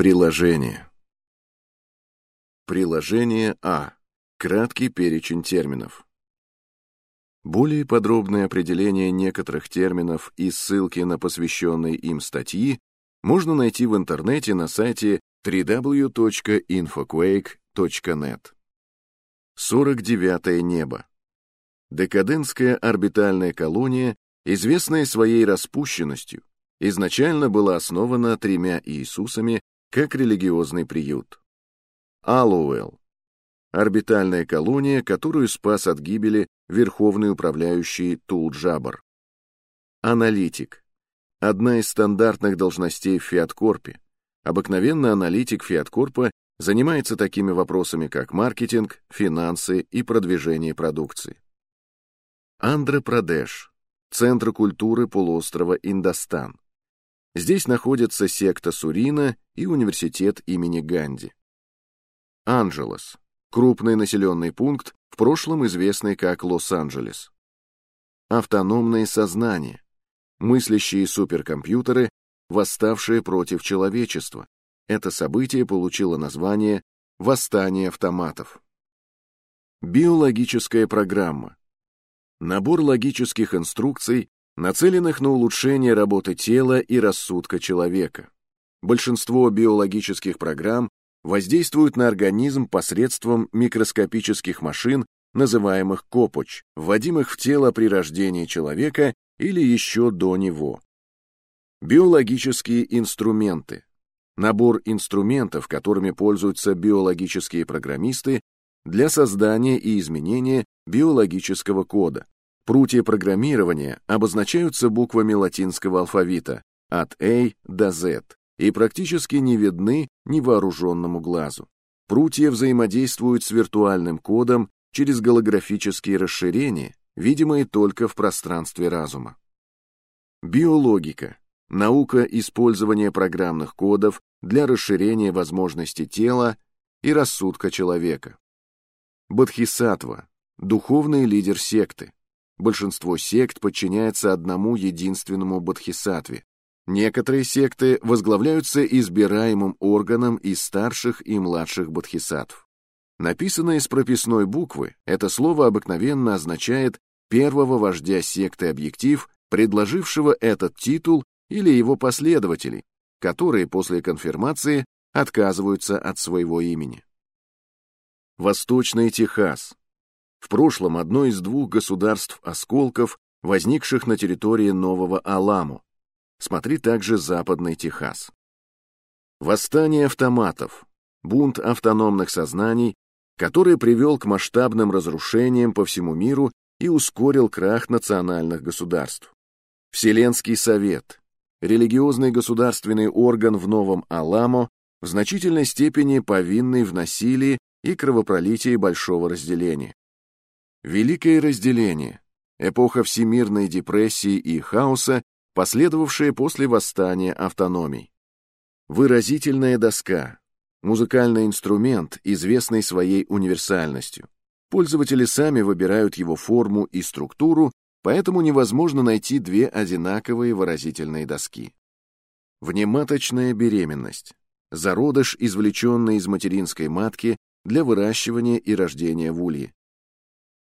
Приложение. Приложение А. Краткий перечень терминов. Более подробное определение некоторых терминов и ссылки на посвященные им статьи можно найти в интернете на сайте www.infoquake.net. 49 небо. Декадентская орбитальная колония, известная своей распущенностью, изначально была основана тремя Иисусами как религиозный приют. Аллоуэлл. Орбитальная колония, которую спас от гибели верховный управляющий Тул-Джабар. Аналитик. Одна из стандартных должностей в Фиаткорпе. Обыкновенно аналитик Фиаткорпа занимается такими вопросами, как маркетинг, финансы и продвижение продукции. Андхра-Прадеш. Центр культуры полуострова Индостан. Здесь находится секта Сурина и университет имени Ганди. Анджелес. Крупный населенный пункт, в прошлом известный как Лос-Анджелес. Автономные сознания. Мыслящие суперкомпьютеры, восставшие против человечества. Это событие получило название «Восстание автоматов». Биологическая программа. Набор логических инструкций, нацеленных на улучшение работы тела и рассудка человека. Большинство биологических программ воздействуют на организм посредством микроскопических машин, называемых копоч, вводимых в тело при рождении человека или еще до него. Биологические инструменты. Набор инструментов, которыми пользуются биологические программисты для создания и изменения биологического кода. Прутья программирования обозначаются буквами латинского алфавита от A до Z и практически не видны невооруженному глазу. Прутья взаимодействуют с виртуальным кодом через голографические расширения, видимые только в пространстве разума. Биологика. Наука использования программных кодов для расширения возможностей тела и рассудка человека. Бодхисаттва. Духовный лидер секты. Большинство сект подчиняется одному единственному бодхисаттве. Некоторые секты возглавляются избираемым органом из старших и младших бодхисаттв. Написанное с прописной буквы, это слово обыкновенно означает первого вождя секты объектив, предложившего этот титул или его последователей, которые после конфирмации отказываются от своего имени. Восточный Техас в прошлом одно из двух государств-осколков, возникших на территории Нового Аламу. Смотри также Западный Техас. Восстание автоматов, бунт автономных сознаний, который привел к масштабным разрушениям по всему миру и ускорил крах национальных государств. Вселенский совет, религиозный государственный орган в Новом Аламо, в значительной степени повинный в насилии и кровопролитии большого разделения. Великое разделение, эпоха всемирной депрессии и хаоса, последовавшая после восстания автономий. Выразительная доска, музыкальный инструмент, известный своей универсальностью. Пользователи сами выбирают его форму и структуру, поэтому невозможно найти две одинаковые выразительные доски. Внематочная беременность. Зародыш, извлеченный из материнской матки для выращивания и рождения в улье.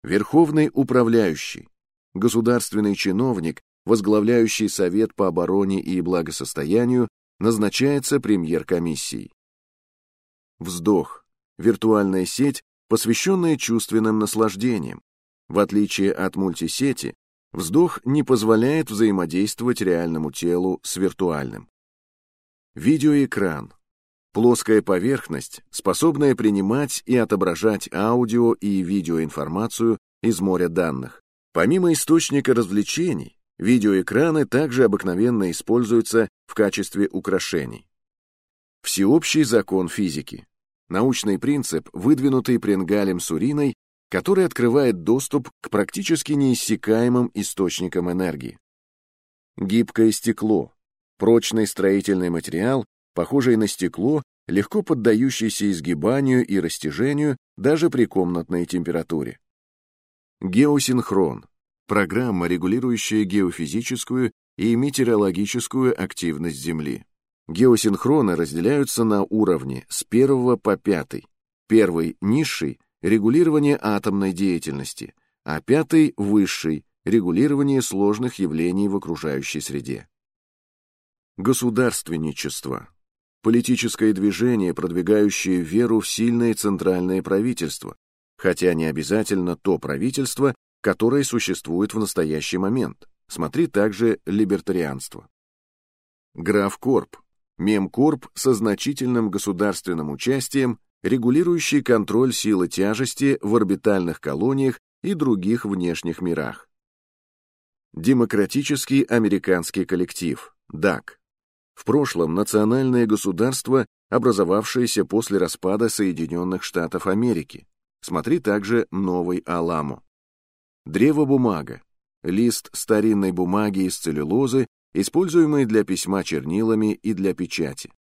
Верховный управляющий, государственный чиновник, возглавляющий Совет по обороне и благосостоянию, назначается премьер-комиссией. Вздох. Виртуальная сеть, посвященная чувственным наслаждениям. В отличие от мультисети, вздох не позволяет взаимодействовать реальному телу с виртуальным. Видеоэкран. Плоская поверхность, способная принимать и отображать аудио и видеоинформацию из моря данных. Помимо источника развлечений, видеоэкраны также обыкновенно используются в качестве украшений. Всеобщий закон физики. Научный принцип, выдвинутый Пренгалем Суриной, который открывает доступ к практически неиссякаемым источникам энергии. Гибкое стекло. Прочный строительный материал, похожий на стекло, легко поддающийся изгибанию и растяжению даже при комнатной температуре. Геосинхрон — программа, регулирующая геофизическую и метеорологическую активность Земли. Геосинхроны разделяются на уровни с первого по пятый. Первый – низший – регулирование атомной деятельности, а пятый – высший – регулирование сложных явлений в окружающей среде. Государственничество. Политическое движение, продвигающее веру в сильное центральное правительство, хотя не обязательно то правительство, которое существует в настоящий момент. Смотри также либертарианство. Графкорп Мемкорп со значительным государственным участием, регулирующий контроль силы тяжести в орбитальных колониях и других внешних мирах. Демократический американский коллектив, ДАК. В прошлом национальное государство, образовавшееся после распада Соединенных Штатов Америки. Смотри также Новый Аламо. Древо-бумага. Лист старинной бумаги из целлюлозы используемые для письма чернилами и для печати.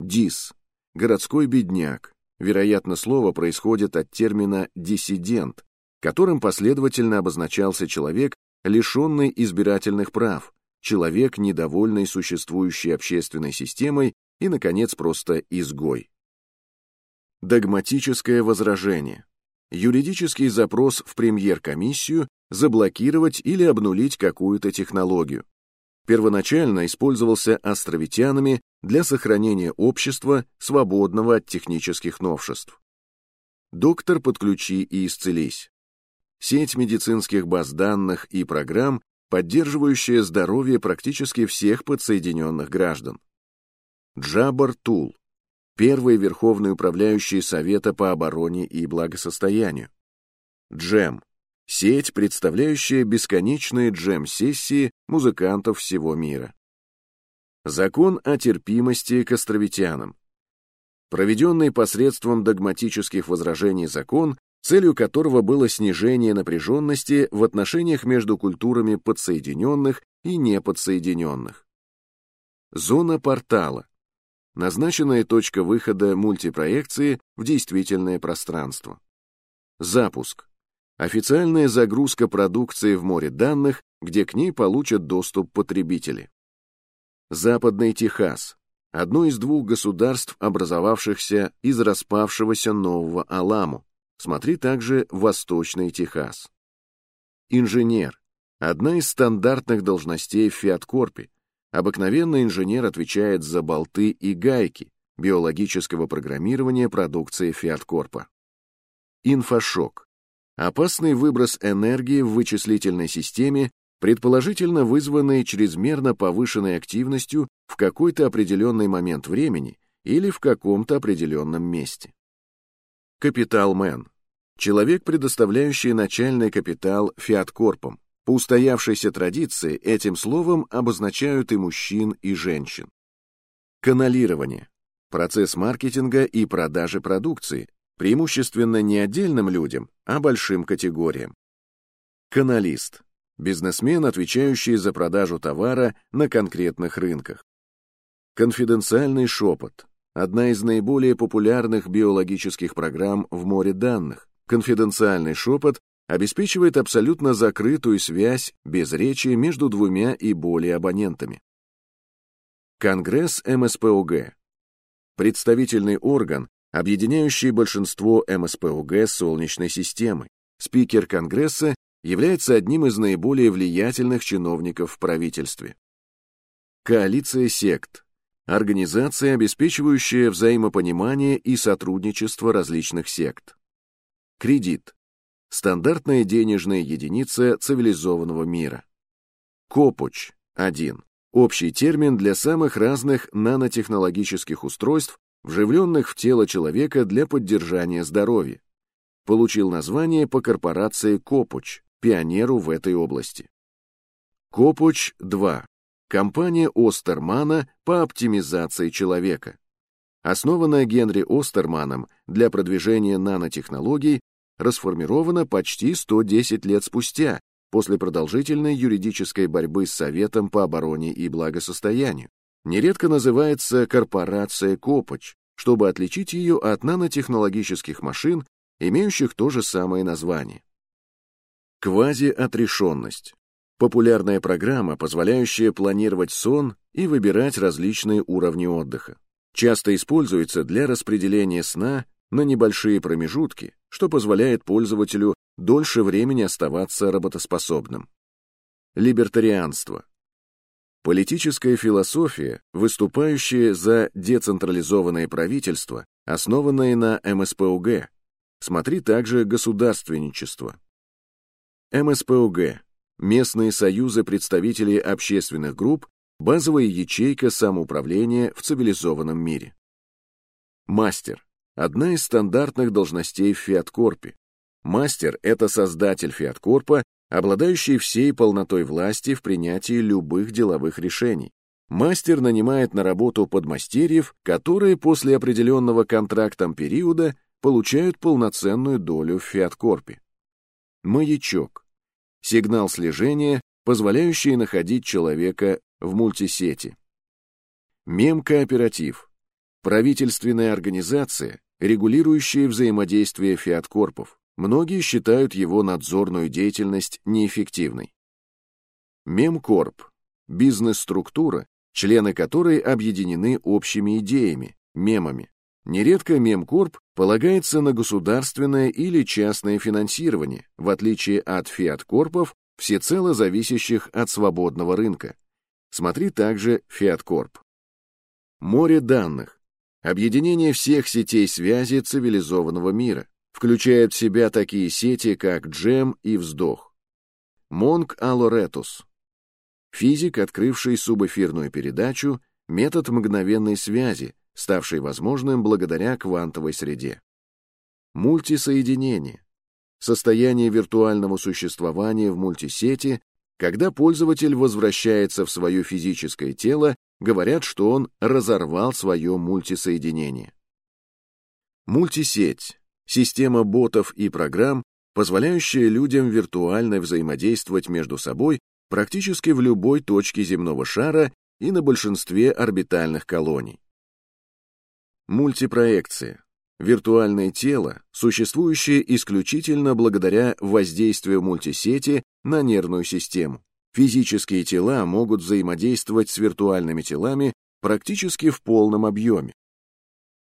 Дис – городской бедняк. Вероятно, слово происходит от термина «диссидент», которым последовательно обозначался человек, лишенный избирательных прав, человек, недовольный существующей общественной системой и, наконец, просто изгой. Догматическое возражение. Юридический запрос в премьер-комиссию заблокировать или обнулить какую-то технологию, первоначально использовался островитянами для сохранения общества, свободного от технических новшеств. Доктор, подключи и исцелись. Сеть медицинских баз данных и программ, поддерживающая здоровье практически всех подсоединенных граждан. Джабар Тул, первый верховный управляющий Совета по обороне и благосостоянию. Джем, Сеть, представляющая бесконечные джем-сессии музыкантов всего мира. Закон о терпимости к островитянам. Проведенный посредством догматических возражений закон, целью которого было снижение напряженности в отношениях между культурами подсоединенных и неподсоединенных. Зона портала. Назначенная точка выхода мультипроекции в действительное пространство. Запуск. Официальная загрузка продукции в море данных, где к ней получат доступ потребители. Западный Техас – одно из двух государств, образовавшихся из распавшегося Нового Аламу. Смотри также Восточный Техас. Инженер – одна из стандартных должностей в Фиаткорпе. Обыкновенно инженер отвечает за болты и гайки биологического программирования продукции Фиаткорпа. Инфошок Опасный выброс энергии в вычислительной системе, предположительно вызванный чрезмерно повышенной активностью в какой-то определенный момент времени или в каком-то определенном месте. Капиталмен. Человек, предоставляющий начальный капитал фиаткорпам. По устоявшейся традиции этим словом обозначают и мужчин, и женщин. Каналирование. Процесс маркетинга и продажи продукции, преимущественно не отдельным людям, а большим категориям. Каналист – бизнесмен, отвечающий за продажу товара на конкретных рынках. Конфиденциальный шепот – одна из наиболее популярных биологических программ в море данных. Конфиденциальный шепот обеспечивает абсолютно закрытую связь без речи между двумя и более абонентами. Конгресс МСПОГ – представительный орган, объединяющий большинство МСПОГ Солнечной системы. Спикер Конгресса является одним из наиболее влиятельных чиновников в правительстве. Коалиция сект – организация, обеспечивающая взаимопонимание и сотрудничество различных сект. Кредит – стандартная денежная единица цивилизованного мира. Копуч – один. Общий термин для самых разных нанотехнологических устройств, вживленных в тело человека для поддержания здоровья. Получил название по корпорации Копуч, пионеру в этой области. Копуч-2. Компания Остермана по оптимизации человека. Основанная Генри Остерманом для продвижения нанотехнологий, расформирована почти 110 лет спустя, после продолжительной юридической борьбы с Советом по обороне и благосостоянию нередко называется корпорация Копоч, чтобы отличить ее от нанотехнологических машин, имеющих то же самое название. Квазиотрешенность. Популярная программа, позволяющая планировать сон и выбирать различные уровни отдыха. Часто используется для распределения сна на небольшие промежутки, что позволяет пользователю дольше времени оставаться работоспособным. Либертарианство. Политическая философия, выступающая за децентрализованное правительство, основанное на МСПУГ. Смотри также государственничество. МСПУГ – местные союзы представителей общественных групп, базовая ячейка самоуправления в цивилизованном мире. Мастер – одна из стандартных должностей в Фиаткорпе. Мастер – это создатель Фиаткорпа, обладающий всей полнотой власти в принятии любых деловых решений. Мастер нанимает на работу подмастерьев, которые после определенного контрактом периода получают полноценную долю в Фиаткорпе. Маячок. Сигнал слежения, позволяющий находить человека в мультисети. Мемкооператив. Правительственная организация, регулирующая взаимодействие фиаткорпов. Многие считают его надзорную деятельность неэффективной. Мемкорп – бизнес-структура, члены которой объединены общими идеями, мемами. Нередко Мемкорп полагается на государственное или частное финансирование, в отличие от фиаткорпов, всецело зависящих от свободного рынка. Смотри также Фиаткорп. Море данных. Объединение всех сетей связи цивилизованного мира включает в себя такие сети, как Джем и Вздох. Монг Алоретус. Физик, открывший субэфирную передачу, метод мгновенной связи, ставший возможным благодаря квантовой среде. Мультисоединение. Состояние виртуального существования в мультисети, когда пользователь возвращается в свое физическое тело, говорят, что он разорвал свое мультисоединение. Мультисеть система ботов и программ, позволяющая людям виртуально взаимодействовать между собой практически в любой точке земного шара и на большинстве орбитальных колоний. Мультипроекция – виртуальное тело, существующее исключительно благодаря воздействию мультисети на нервную систему. Физические тела могут взаимодействовать с виртуальными телами практически в полном объеме.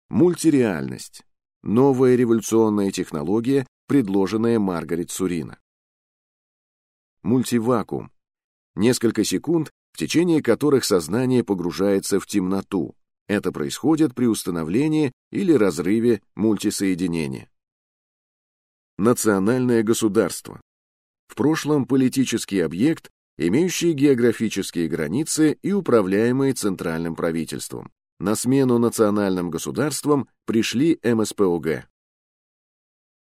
Мультиреальность Новая революционная технология, предложенная Маргарет Сурина. Мультивакуум. Несколько секунд, в течение которых сознание погружается в темноту. Это происходит при установлении или разрыве мультисоединения. Национальное государство. В прошлом политический объект, имеющий географические границы и управляемый центральным правительством. На смену национальным государствам пришли МСПОГ.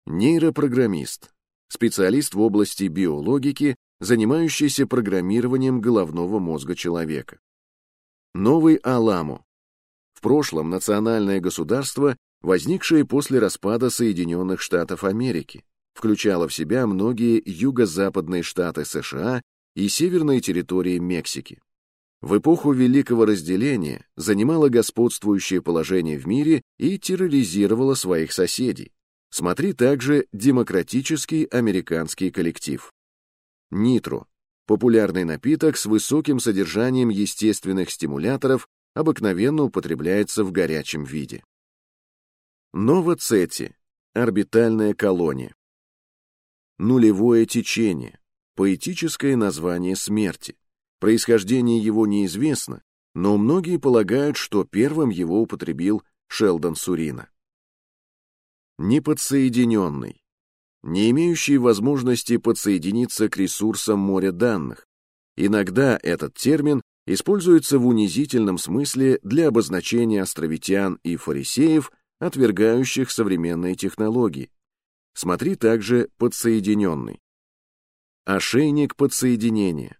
Нейропрограммист. Специалист в области биологики, занимающийся программированием головного мозга человека. Новый Аламу. Прошлом национальное государство, возникшее после распада Соединенных Штатов Америки, включало в себя многие юго-западные штаты США и северные территории Мексики в эпоху Великого разделения занимала господствующее положение в мире и терроризировала своих соседей. Смотри также демократический американский коллектив. Нитро – популярный напиток с высоким содержанием естественных стимуляторов, обыкновенно употребляется в горячем виде. Новоцети – орбитальная колония. Нулевое течение – поэтическое название смерти Происхождение его неизвестно, но многие полагают, что первым его употребил Шелдон Сурина. Неподсоединенный. Не имеющий возможности подсоединиться к ресурсам моря данных. Иногда этот термин используется в унизительном смысле для обозначения островитян и фарисеев, отвергающих современные технологии. Смотри также подсоединенный. Ошейник подсоединения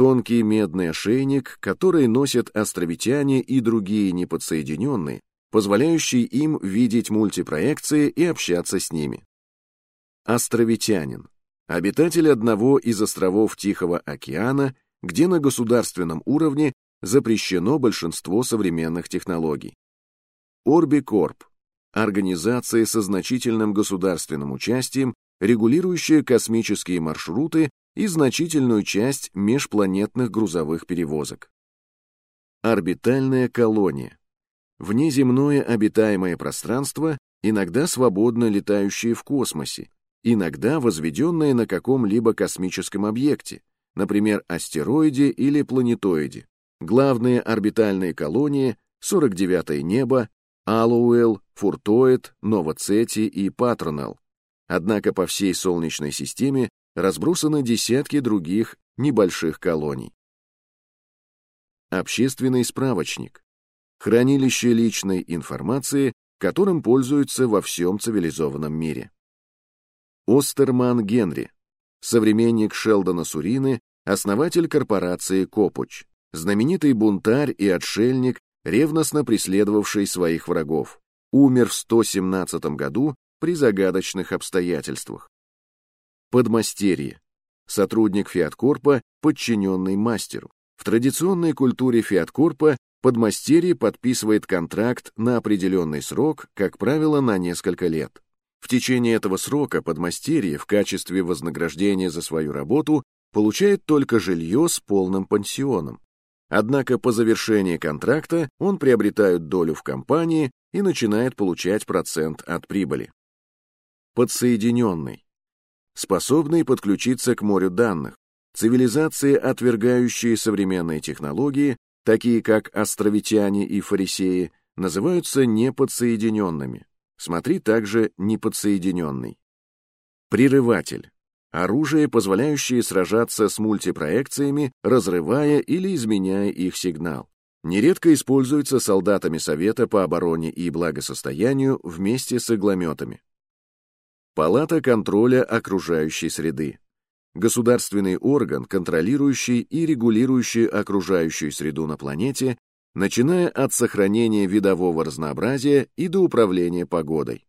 тонкий медный ошейник, который носят островитяне и другие неподсоединенные, позволяющий им видеть мультипроекции и общаться с ними. Островитянин – обитатель одного из островов Тихого океана, где на государственном уровне запрещено большинство современных технологий. Орбикорп – организация со значительным государственным участием, регулирующая космические маршруты и значительную часть межпланетных грузовых перевозок. Орбитальная колония. Внеземное обитаемое пространство, иногда свободно летающее в космосе, иногда возведенное на каком-либо космическом объекте, например, астероиде или планетоиде. Главные орбитальные колонии — 49-е небо, Аллоуэлл, Фуртоид, Новоцети и Патронелл. Однако по всей Солнечной системе разбросаны десятки других небольших колоний. Общественный справочник. Хранилище личной информации, которым пользуются во всем цивилизованном мире. Остерман Генри, современник Шелдона Сурины, основатель корпорации Копуч, знаменитый бунтарь и отшельник, ревностно преследовавший своих врагов, умер в 117 году при загадочных обстоятельствах. Подмастерье. Сотрудник Фиаткорпа, подчиненный мастеру. В традиционной культуре Фиаткорпа подмастерье подписывает контракт на определенный срок, как правило, на несколько лет. В течение этого срока подмастерье в качестве вознаграждения за свою работу получает только жилье с полным пансионом. Однако по завершении контракта он приобретает долю в компании и начинает получать процент от прибыли. Подсоединенный. Способный подключиться к морю данных. Цивилизации, отвергающие современные технологии, такие как островитяне и фарисеи, называются неподсоединенными. Смотри также неподсоединенный. Прерыватель. Оружие, позволяющее сражаться с мультипроекциями, разрывая или изменяя их сигнал. Нередко используется солдатами Совета по обороне и благосостоянию вместе с иглометами. Палата контроля окружающей среды. Государственный орган, контролирующий и регулирующий окружающую среду на планете, начиная от сохранения видового разнообразия и до управления погодой.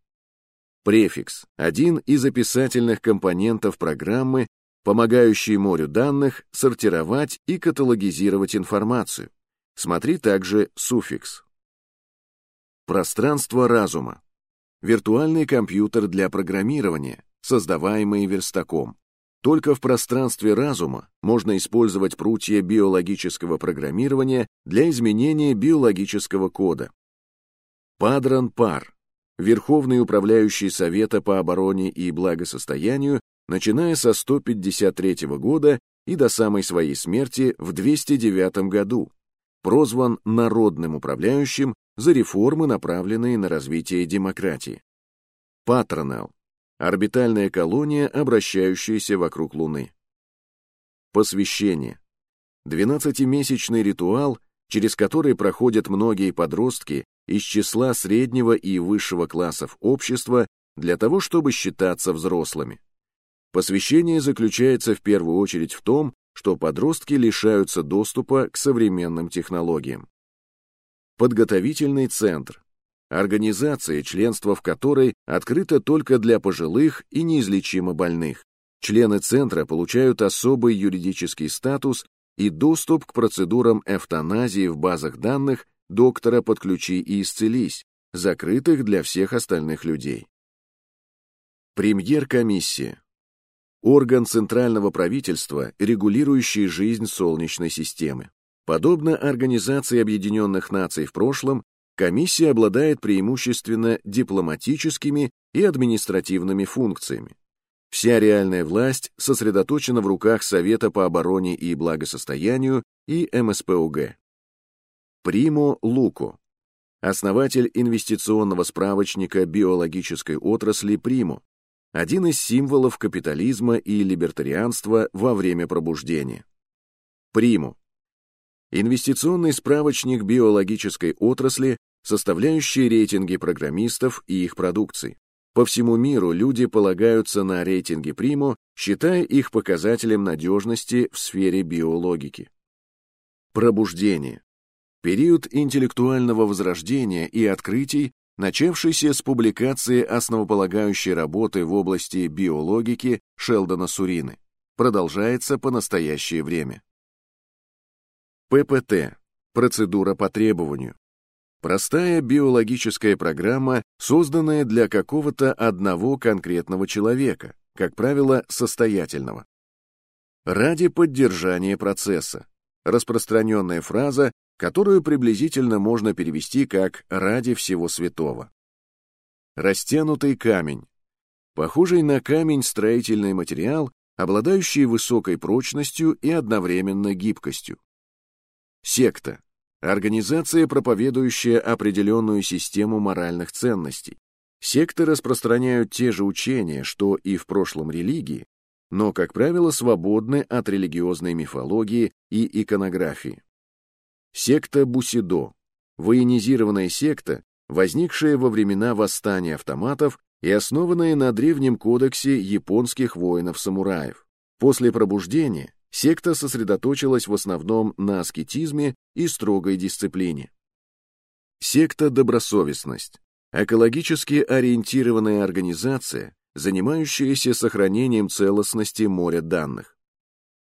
Префикс – один из описательных компонентов программы, помогающий морю данных сортировать и каталогизировать информацию. Смотри также суффикс. Пространство разума. Виртуальный компьютер для программирования, создаваемый верстаком. Только в пространстве разума можно использовать прутья биологического программирования для изменения биологического кода. Падран Пар Верховный управляющий Совета по обороне и благосостоянию, начиная со 153 года и до самой своей смерти в 209 году, прозван народным управляющим за реформы, направленные на развитие демократии. Патронал — орбитальная колония, обращающаяся вокруг Луны. Посвящение — 12-месячный ритуал, через который проходят многие подростки из числа среднего и высшего классов общества для того, чтобы считаться взрослыми. Посвящение заключается в первую очередь в том, что подростки лишаются доступа к современным технологиям. Подготовительный центр. Организация, членство в которой открыто только для пожилых и неизлечимо больных. Члены центра получают особый юридический статус и доступ к процедурам эвтаназии в базах данных доктора подключи и исцелись, закрытых для всех остальных людей. Премьер-комиссия. Орган центрального правительства, регулирующий жизнь Солнечной системы. Подобно Организации Объединенных Наций в прошлом, комиссия обладает преимущественно дипломатическими и административными функциями. Вся реальная власть сосредоточена в руках Совета по обороне и благосостоянию и МСПУГ. Примо Луко, основатель инвестиционного справочника биологической отрасли Примо, один из символов капитализма и либертарианства во время пробуждения. Приму. Инвестиционный справочник биологической отрасли, составляющий рейтинги программистов и их продукции. По всему миру люди полагаются на рейтинги Приму, считая их показателем надежности в сфере биологики. Пробуждение период интеллектуального возрождения и открытий, начавшийся с публикации основополагающей работы в области биологики Шелдона Сурины, продолжается по настоящее время. ППТ – процедура по требованию. Простая биологическая программа, созданная для какого-то одного конкретного человека, как правило, состоятельного. ради поддержания процесса. Распространенная фраза, которую приблизительно можно перевести как «ради всего святого». Растянутый камень. Похожий на камень строительный материал, обладающий высокой прочностью и одновременно гибкостью. Секта. Организация, проповедующая определенную систему моральных ценностей. Секты распространяют те же учения, что и в прошлом религии, но, как правило, свободны от религиозной мифологии и иконографии. Секта Бусидо – военизированная секта, возникшая во времена восстания автоматов и основанная на древнем кодексе японских воинов-самураев. После пробуждения секта сосредоточилась в основном на аскетизме и строгой дисциплине. Секта «Добросовестность» – экологически ориентированная организация, занимающаяся сохранением целостности моря данных.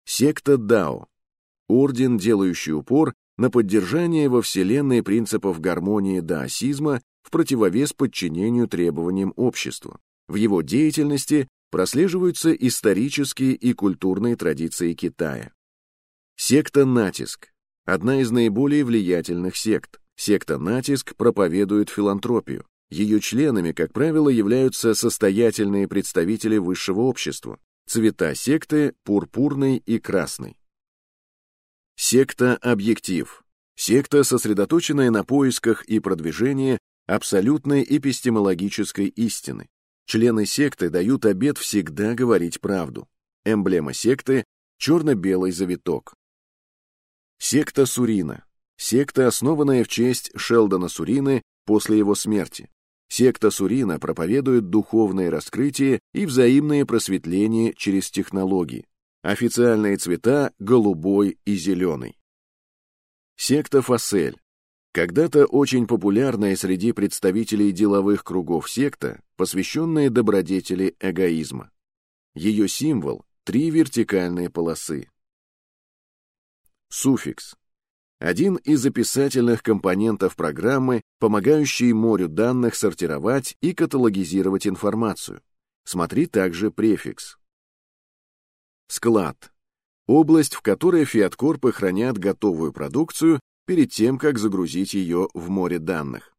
Секта Дао – орден, делающий упор на поддержание во Вселенной принципов гармонии даосизма в противовес подчинению требованиям общества. В его деятельности прослеживаются исторические и культурные традиции Китая. Секта «Натиск» – одна из наиболее влиятельных сект. Секта «Натиск» проповедует филантропию. Ее членами, как правило, являются состоятельные представители высшего общества. Цвета секты – пурпурный и красный. Секта «Объектив» – секта, сосредоточенная на поисках и продвижении абсолютной эпистемологической истины. Члены секты дают обет всегда говорить правду. Эмблема секты – черно-белый завиток. Секта Сурина – секта, основанная в честь Шелдона Сурины после его смерти. Секта Сурина проповедует духовное раскрытие и взаимное просветление через технологии. Официальные цвета – голубой и зеленый. Секта Фасель когда-то очень популярная среди представителей деловых кругов секта, посвященная добродетели эгоизма. Ее символ — три вертикальные полосы. Суффикс. Один из описательных компонентов программы, помогающий морю данных сортировать и каталогизировать информацию. Смотри также префикс. Склад. Область, в которой фиаткорпы хранят готовую продукцию перед тем, как загрузить ее в море данных.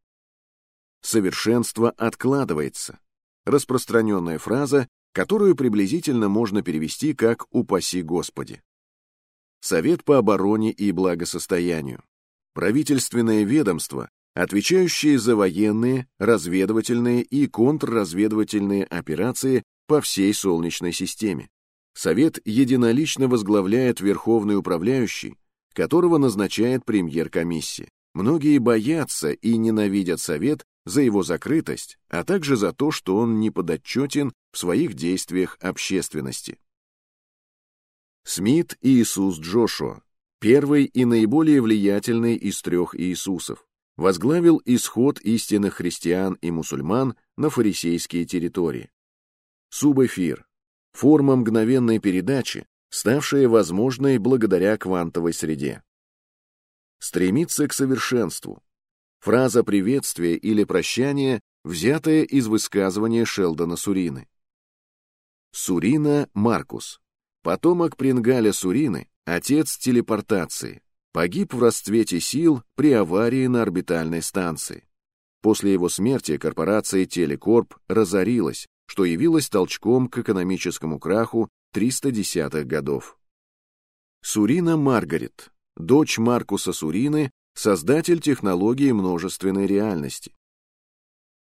Совершенство откладывается. Распространенная фраза, которую приблизительно можно перевести как «упаси Господи». Совет по обороне и благосостоянию. Правительственное ведомство, отвечающее за военные, разведывательные и контрразведывательные операции по всей Солнечной системе. Совет единолично возглавляет Верховный управляющий, которого назначает премьер-комиссия. Многие боятся и ненавидят Совет за его закрытость, а также за то, что он не подотчетен в своих действиях общественности. Смит Иисус Джошуа, первый и наиболее влиятельный из трех Иисусов, возглавил исход истинных христиан и мусульман на фарисейские территории. Субэфир – форма мгновенной передачи, ставшая возможной благодаря квантовой среде. Стремиться к совершенству. Фраза приветствия или прощания, взятая из высказывания Шелдона Сурины. Сурина Маркус. Потомок Прингаля Сурины, отец телепортации. Погиб в расцвете сил при аварии на орбитальной станции. После его смерти корпорация Телекорп разорилась, что явилось толчком к экономическому краху 310-х годов. Сурина Маргарет, дочь Маркуса Сурины, создатель технологии множественной реальности.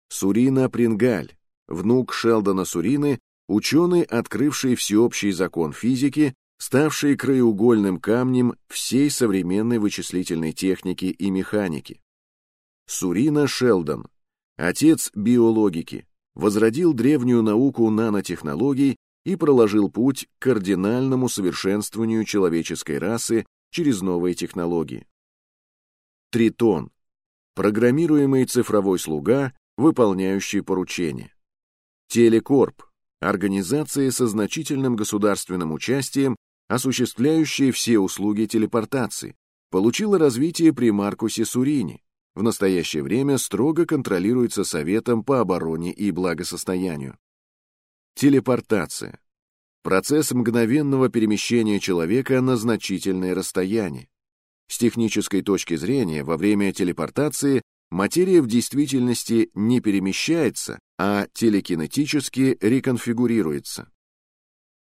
Сурина Прингаль, внук Шелдона Сурины, ученый, открывший всеобщий закон физики, ставший краеугольным камнем всей современной вычислительной техники и механики. Сурина Шелдон, отец биологики, возродил древнюю науку нанотехнологий и проложил путь к кардинальному совершенствованию человеческой расы через новые технологии. Тритон – программируемый цифровой слуга, выполняющий поручения. Телекорп – организация со значительным государственным участием, осуществляющая все услуги телепортации, получила развитие при Маркусе Сурине, в настоящее время строго контролируется Советом по обороне и благосостоянию. Телепортация. процесс мгновенного перемещения человека на значительное расстояние. С технической точки зрения, во время телепортации материя в действительности не перемещается, а телекинетически реконфигурируется.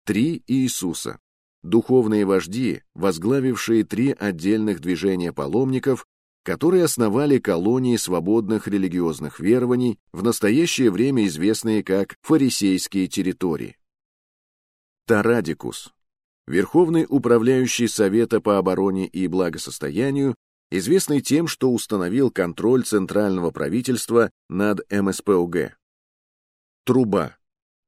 Три Иисуса. Духовные вожди, возглавившие три отдельных движения паломников, которые основали колонии свободных религиозных верований, в настоящее время известные как фарисейские территории. Тарадикус. Верховный управляющий Совета по обороне и благосостоянию, известный тем, что установил контроль центрального правительства над МСПОГ. Труба.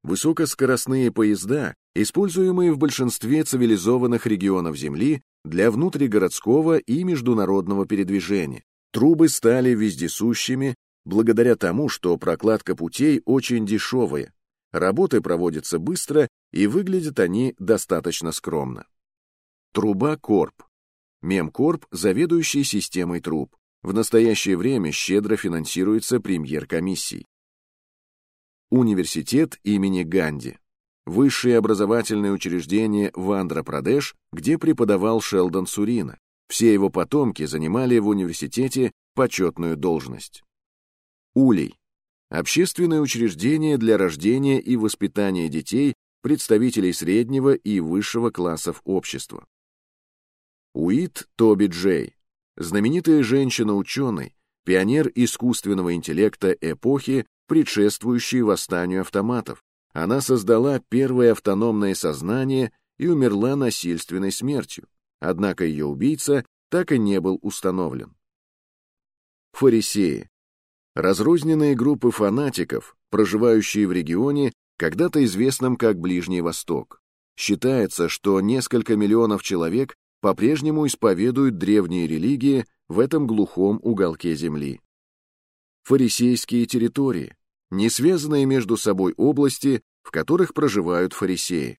Высокоскоростные поезда, используемые в большинстве цивилизованных регионов Земли для внутригородского и международного передвижения. Трубы стали вездесущими благодаря тому, что прокладка путей очень дешевая, работы проводятся быстро и выглядят они достаточно скромно. Труба Корп. Мемкорп, заведующий системой труб. В настоящее время щедро финансируется премьер-комиссией. Университет имени Ганди. Высшее образовательное учреждение в Андхра-Прадеш, где преподавал Шелдон Сурина. Все его потомки занимали в университете почетную должность. Улей. Общественное учреждение для рождения и воспитания детей представителей среднего и высшего классов общества. Уит Тоби Джей. Знаменитая женщина-ученый, пионер искусственного интеллекта эпохи, предшествующей восстанию автоматов. Она создала первое автономное сознание и умерла насильственной смертью, однако ее убийца так и не был установлен. Фарисеи. Разрозненные группы фанатиков, проживающие в регионе, когда-то известном как Ближний Восток. Считается, что несколько миллионов человек по-прежнему исповедуют древние религии в этом глухом уголке земли. Фарисейские территории, не связанные между собой области, в которых проживают фарисеи.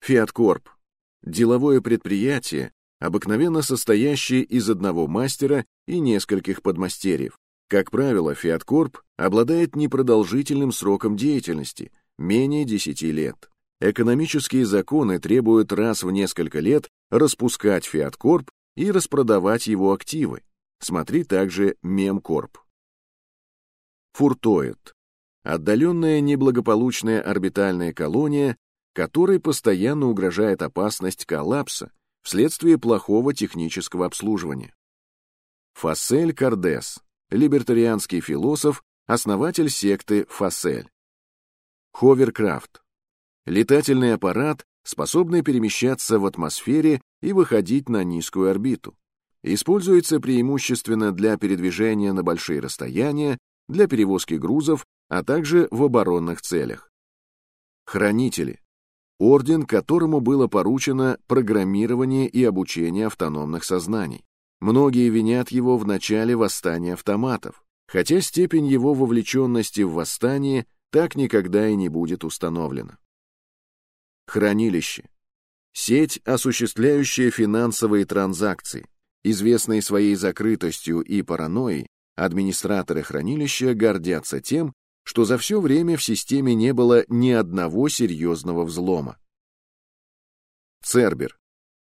Фиаткорп – деловое предприятие, обыкновенно состоящее из одного мастера и нескольких подмастерьев. Как правило, Фиаткорп обладает непродолжительным сроком деятельности, менее 10 лет. Экономические законы требуют раз в несколько лет распускать Фиаткорп и распродавать его активы. Смотри также Мемкорп. Фуртоид. Отдаленная неблагополучная орбитальная колония, которой постоянно угрожает опасность коллапса вследствие плохого технического обслуживания. Фасель Кардес. Либертарианский философ, основатель секты Фасель. Ховеркрафт. Летательный аппарат, способный перемещаться в атмосфере и выходить на низкую орбиту. Используется преимущественно для передвижения на большие расстояния, для перевозки грузов, а также в оборонных целях. Хранители. Орден, которому было поручено программирование и обучение автономных сознаний. Многие винят его в начале восстания автоматов, хотя степень его вовлеченности в восстание так никогда и не будет установлена. Хранилище. Сеть, осуществляющая финансовые транзакции, известные своей закрытостью и паранойей, Администраторы хранилища гордятся тем, что за все время в системе не было ни одного серьезного взлома. Цербер.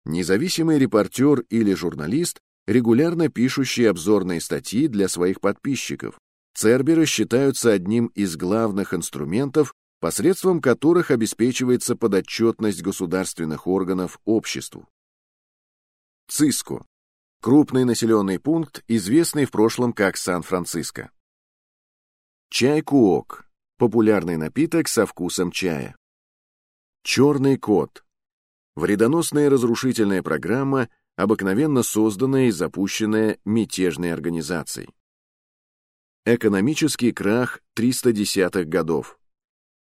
Независимый репортер или журналист, регулярно пишущий обзорные статьи для своих подписчиков. Церберы считаются одним из главных инструментов, посредством которых обеспечивается подотчетность государственных органов обществу. ЦИСКО крупный населенный пункт, известный в прошлом как Сан-Франциско. Чай-куок – популярный напиток со вкусом чая. Черный кот – вредоносная разрушительная программа, обыкновенно созданная и запущенная мятежной организацией. Экономический крах 310-х годов.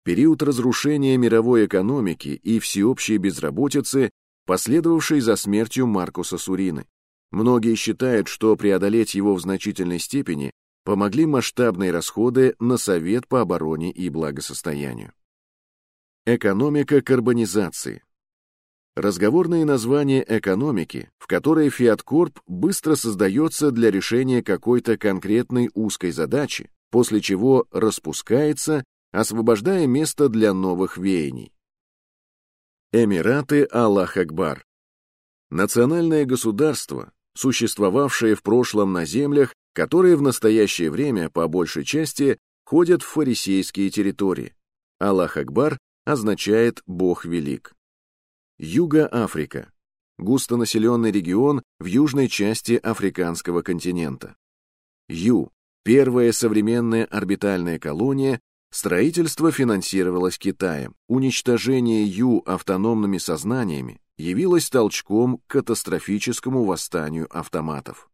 Период разрушения мировой экономики и всеобщей безработицы, последовавший за смертью Маркуса Сурины. Многие считают, что преодолеть его в значительной степени помогли масштабные расходы на Совет по обороне и благосостоянию. Экономика карбонизации. Разговорные названия экономики, в которой Фиаткорп быстро создается для решения какой-то конкретной узкой задачи, после чего распускается, освобождая место для новых веяний. Эмираты Аллах Акбар. Национальное государство, существовавшее в прошлом на землях, которые в настоящее время по большей части ходят в фарисейские территории. Аллах Акбар означает «Бог велик». Юга-Африка. Густонаселенный регион в южной части африканского континента. Ю. Первая современная орбитальная колония, строительство финансировалось Китаем. Уничтожение Ю автономными сознаниями явилось толчком к катастрофическому восстанию автоматов.